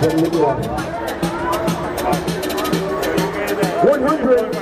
100.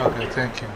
Okay, thank you.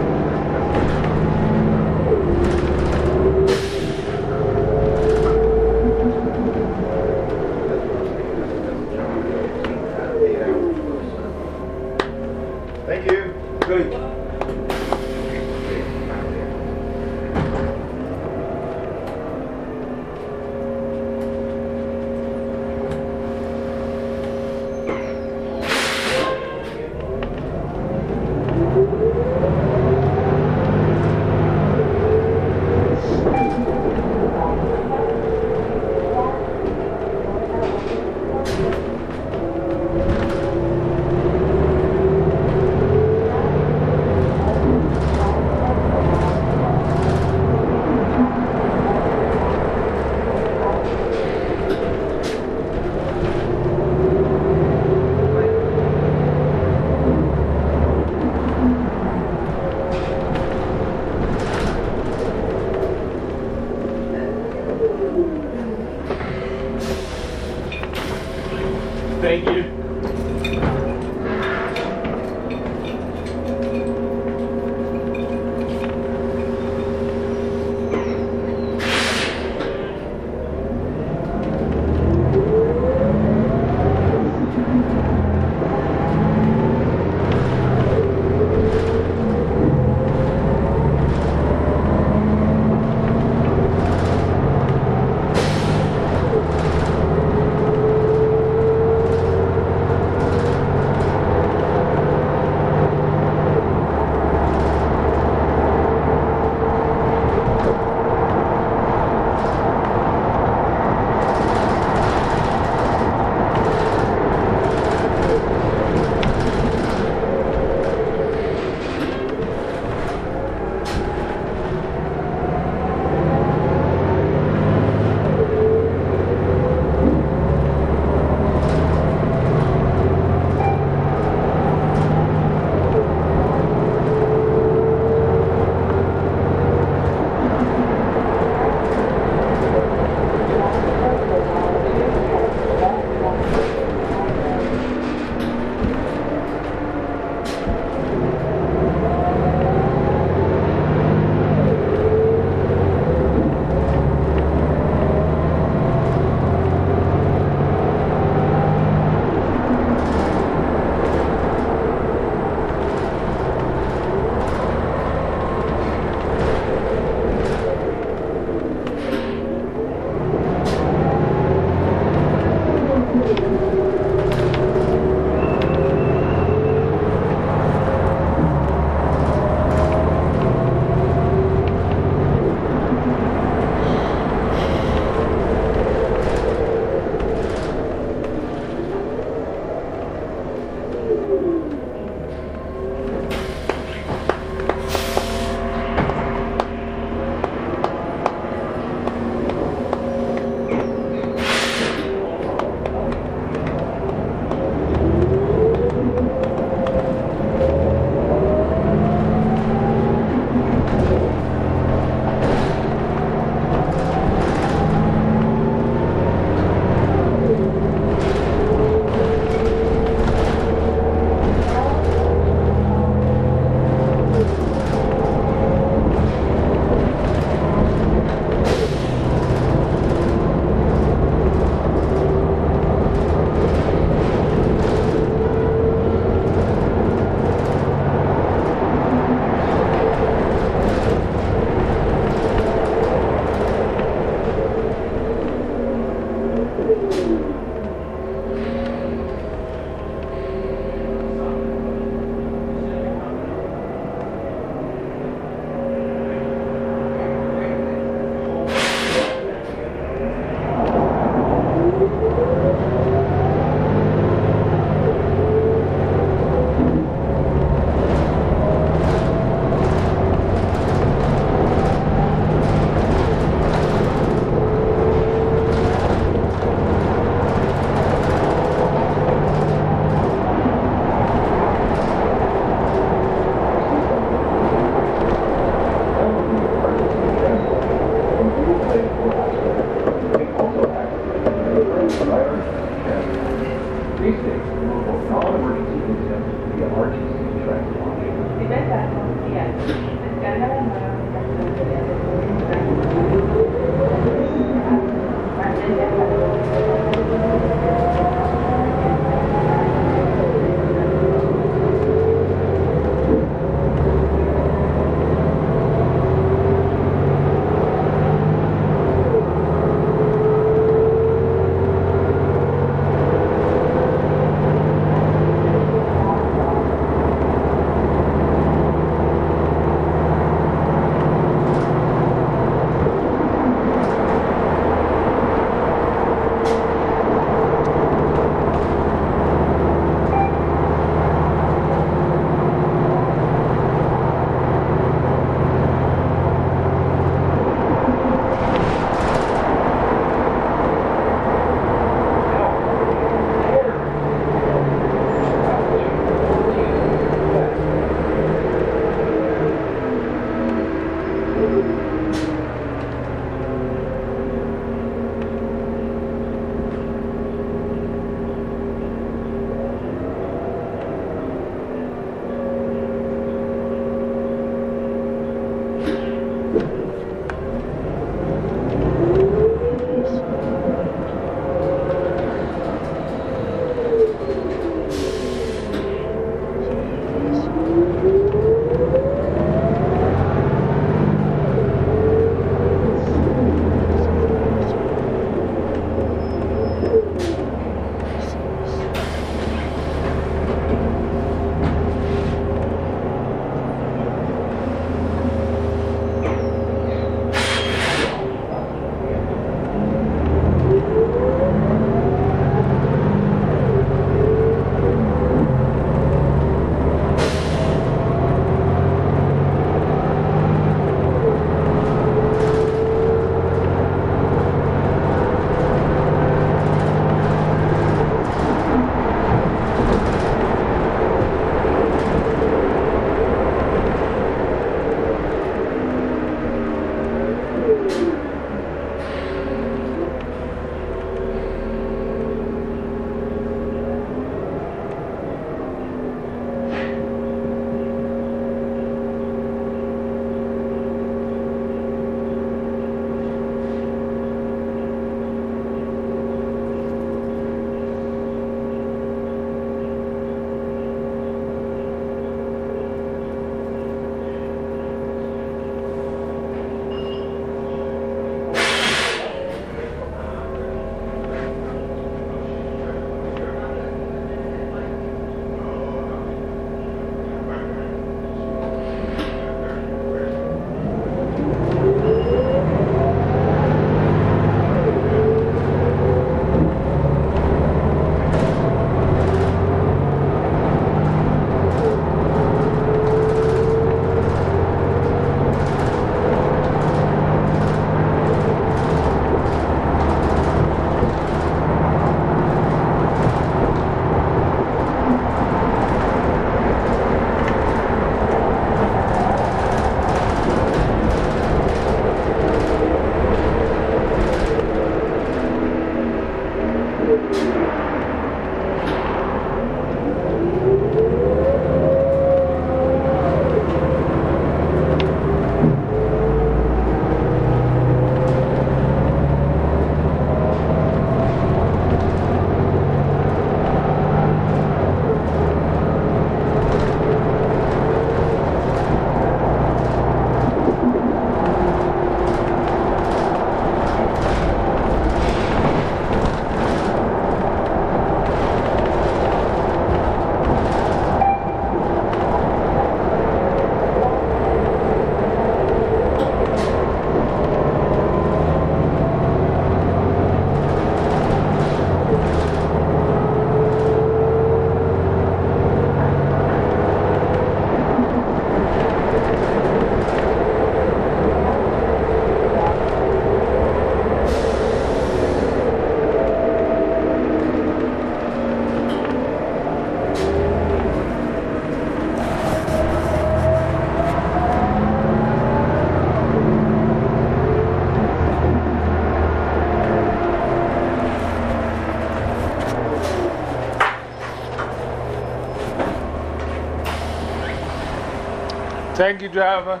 Thank you, driver.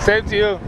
Same to you.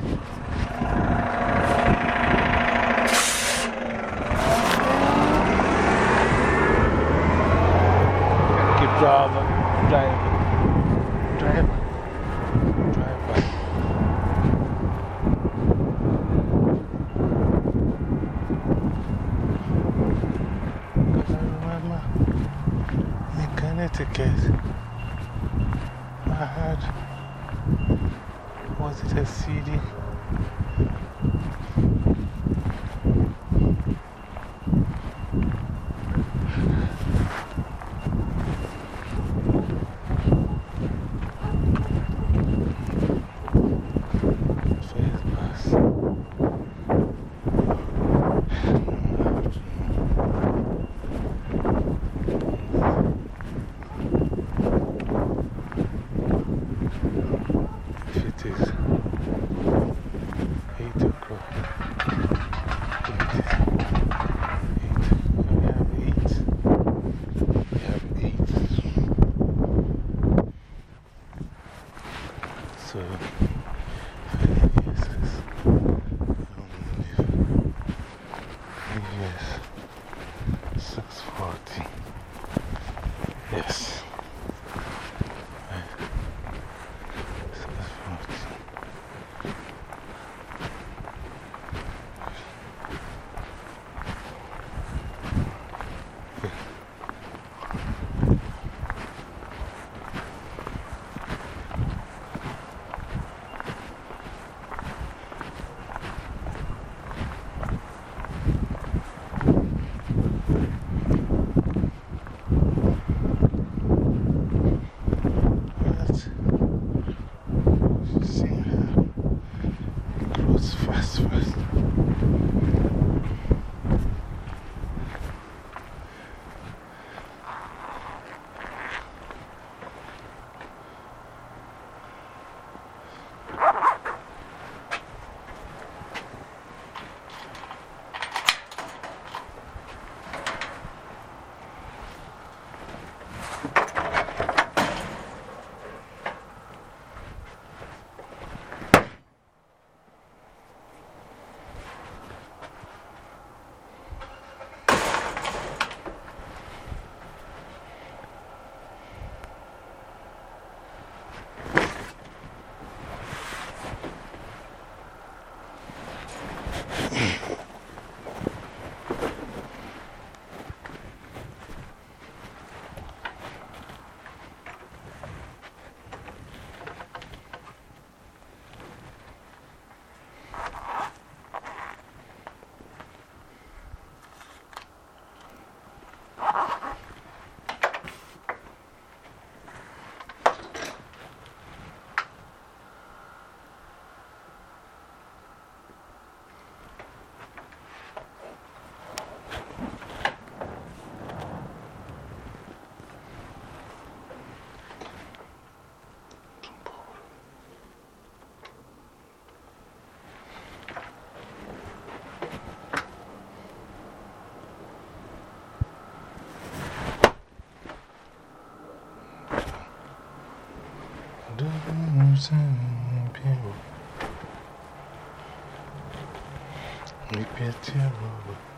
Repetiremos.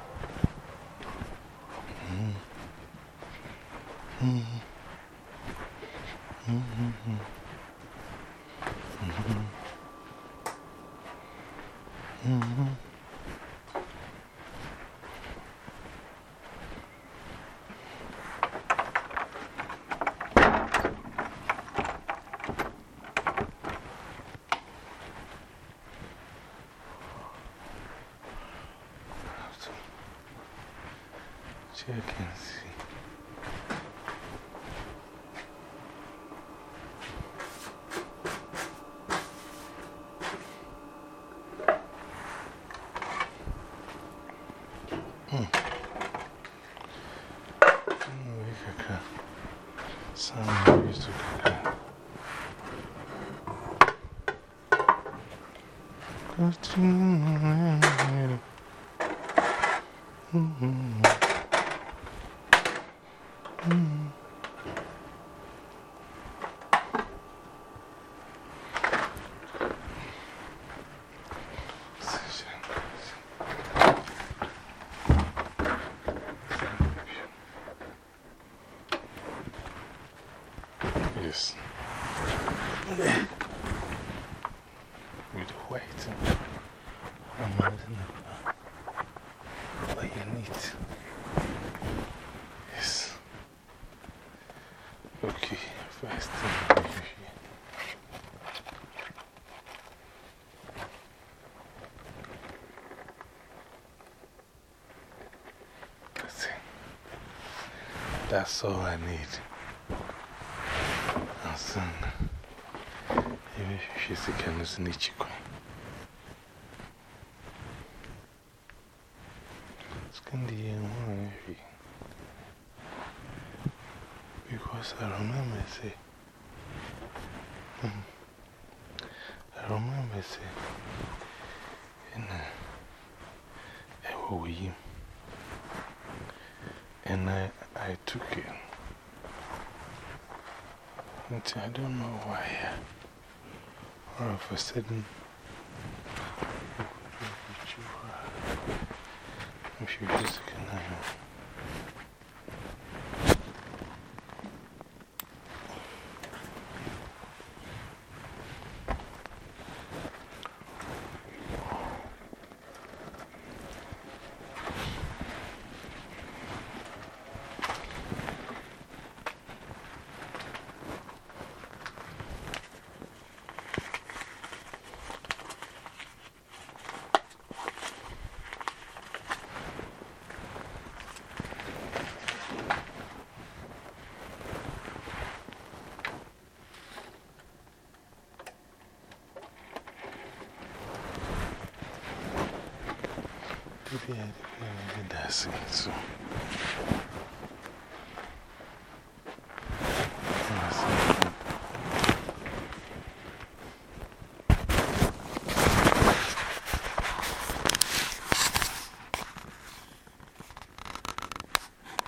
Check and see. Mm-hmm. With white. I'm adding what you need. Yes. Okay, first thing. That's all I need. Eu acho que esse aqui é içi koy. I don't know why. All of a sudden,